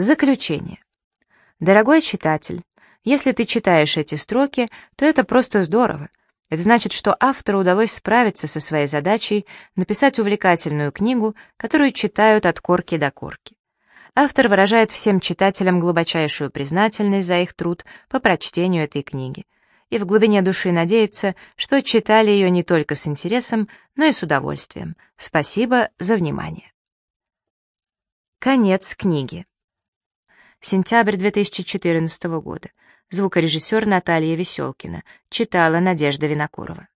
Заключение. Дорогой читатель, если ты читаешь эти строки, то это просто здорово. Это значит, что автору удалось справиться со своей задачей написать увлекательную книгу, которую читают от корки до корки. Автор выражает всем читателям глубочайшую признательность за их труд по прочтению этой книги и в глубине души надеется, что читали ее не только с интересом, но и с удовольствием. Спасибо за внимание. Конец книги. Сентябрь 2014 года. Звукорежиссер Наталья Веселкина. Читала Надежда Винокурова.